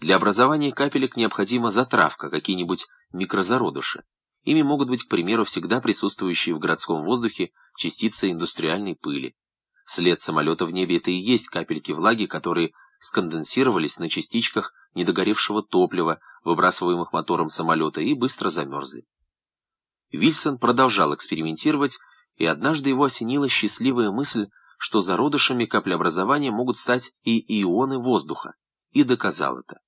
Для образования капелек необходима затравка, какие-нибудь микрозародыши. Ими могут быть, к примеру, всегда присутствующие в городском воздухе частицы индустриальной пыли. След самолета в небе – это и есть капельки влаги, которые сконденсировались на частичках недогоревшего топлива, выбрасываемых мотором самолета, и быстро замерзли. Вильсон продолжал экспериментировать, и однажды его осенила счастливая мысль, что зародышами каплеобразования могут стать и ионы воздуха, и доказал это.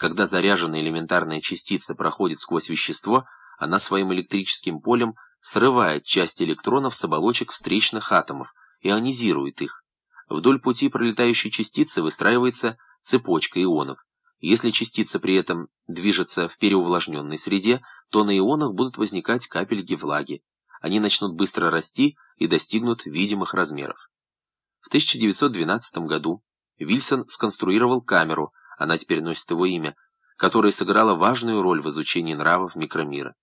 Когда заряженная элементарная частица проходит сквозь вещество, она своим электрическим полем срывает часть электронов с оболочек встречных атомов, ионизирует их. Вдоль пути пролетающей частицы выстраивается цепочка ионов. Если частица при этом движется в переувлажненной среде, то на ионах будут возникать капельки влаги. Они начнут быстро расти и достигнут видимых размеров. В 1912 году Вильсон сконструировал камеру, она теперь носит его имя, которая сыграла важную роль в изучении нравов микромира.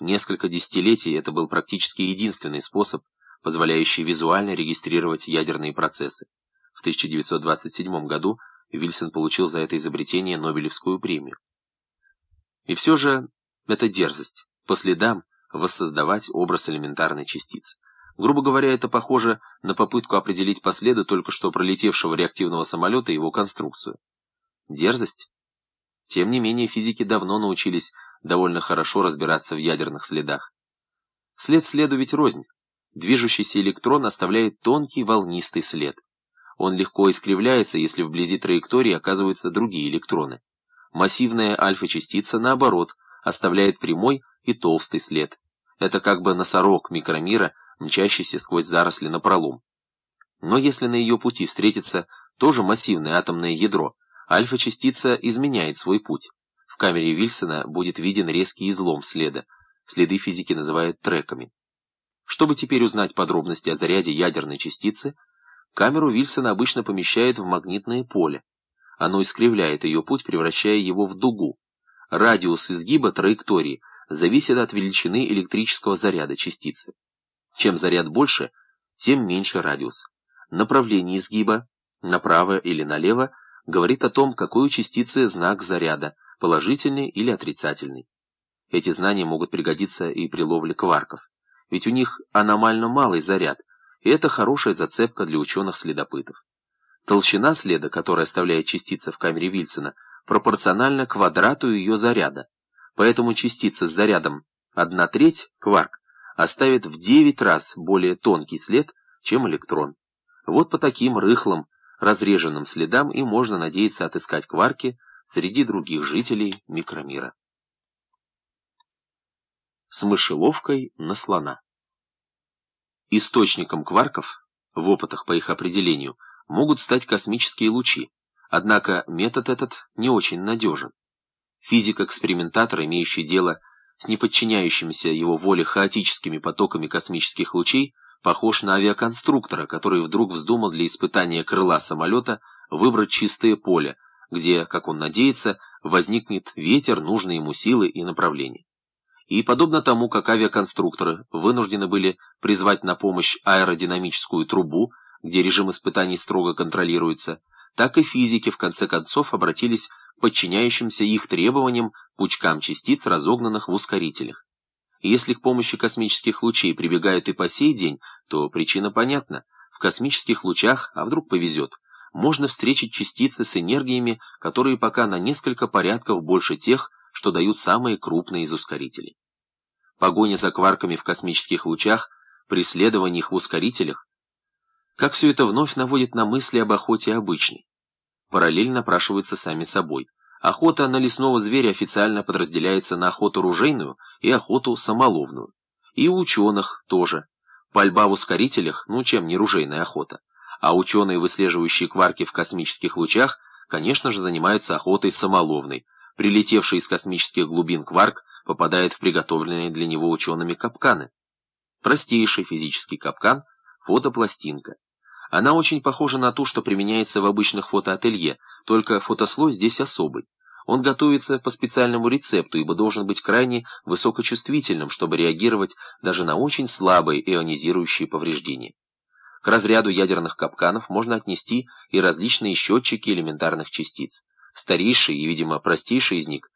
Несколько десятилетий это был практически единственный способ, позволяющий визуально регистрировать ядерные процессы. В 1927 году Вильсон получил за это изобретение Нобелевскую премию. И все же это дерзость, по следам воссоздавать образ элементарной частицы. Грубо говоря, это похоже на попытку определить по следу только что пролетевшего реактивного самолета и его конструкцию. Дерзость? Тем не менее, физики давно научились довольно хорошо разбираться в ядерных следах. След следу ведь рознь. Движущийся электрон оставляет тонкий волнистый след. Он легко искривляется, если вблизи траектории оказываются другие электроны. Массивная альфа-частица, наоборот, оставляет прямой и толстый след. Это как бы носорог микромира, мчащийся сквозь заросли на пролом. Но если на ее пути встретится тоже массивное атомное ядро, альфа-частица изменяет свой путь. В камере Вильсона будет виден резкий излом следа. Следы физики называют треками. Чтобы теперь узнать подробности о заряде ядерной частицы, камеру Вильсона обычно помещают в магнитное поле. Оно искривляет ее путь, превращая его в дугу. Радиус изгиба траектории зависит от величины электрического заряда частицы. Чем заряд больше, тем меньше радиус. Направление изгиба, направо или налево, говорит о том, какой у частицы знак заряда, положительный или отрицательный. Эти знания могут пригодиться и при ловле кварков, ведь у них аномально малый заряд, и это хорошая зацепка для ученых-следопытов. Толщина следа, которая оставляет частица в камере Вильсона, пропорциональна квадрату ее заряда, поэтому частица с зарядом 1 треть, кварк, оставит в 9 раз более тонкий след, чем электрон. Вот по таким рыхлым, разреженным следам и можно надеяться отыскать кварки среди других жителей микромира. С мышеловкой на слона. Источником кварков, в опытах по их определению, могут стать космические лучи, однако метод этот не очень надежен. Физик-экспериментатор, имеющий дело с неподчиняющимися его воле хаотическими потоками космических лучей, похож на авиаконструктора, который вдруг вздумал для испытания крыла самолета выбрать чистое поле, где, как он надеется, возникнет ветер, нужные ему силы и направления. И подобно тому, как авиаконструкторы вынуждены были призвать на помощь аэродинамическую трубу, где режим испытаний строго контролируется, так и физики в конце концов обратились к подчиняющимся их требованиям пучкам частиц, разогнанных в ускорителях. Если к помощи космических лучей прибегают и по сей день, то причина понятна. В космических лучах, а вдруг повезет, можно встретить частицы с энергиями, которые пока на несколько порядков больше тех, что дают самые крупные из ускорителей. Погоня за кварками в космических лучах, преследование их в ускорителях, как все это вновь наводит на мысли об охоте обычной. Параллельно напрашиваются сами собой. Охота на лесного зверя официально подразделяется на охоту ружейную и охоту самоловную. И у ученых тоже. Пальба в ускорителях, ну чем не ружейная охота. А ученые, выслеживающие кварки в космических лучах, конечно же, занимаются охотой самоловной. Прилетевший из космических глубин кварк попадает в приготовленные для него учеными капканы. Простейший физический капкан – фотопластинка. Она очень похожа на ту, что применяется в обычных фотоателье, только фотослой здесь особый. Он готовится по специальному рецепту, ибо должен быть крайне высокочувствительным, чтобы реагировать даже на очень слабые ионизирующие повреждения. К разряду ядерных капканов можно отнести и различные счетчики элементарных частиц. Старейший и, видимо, простейший из них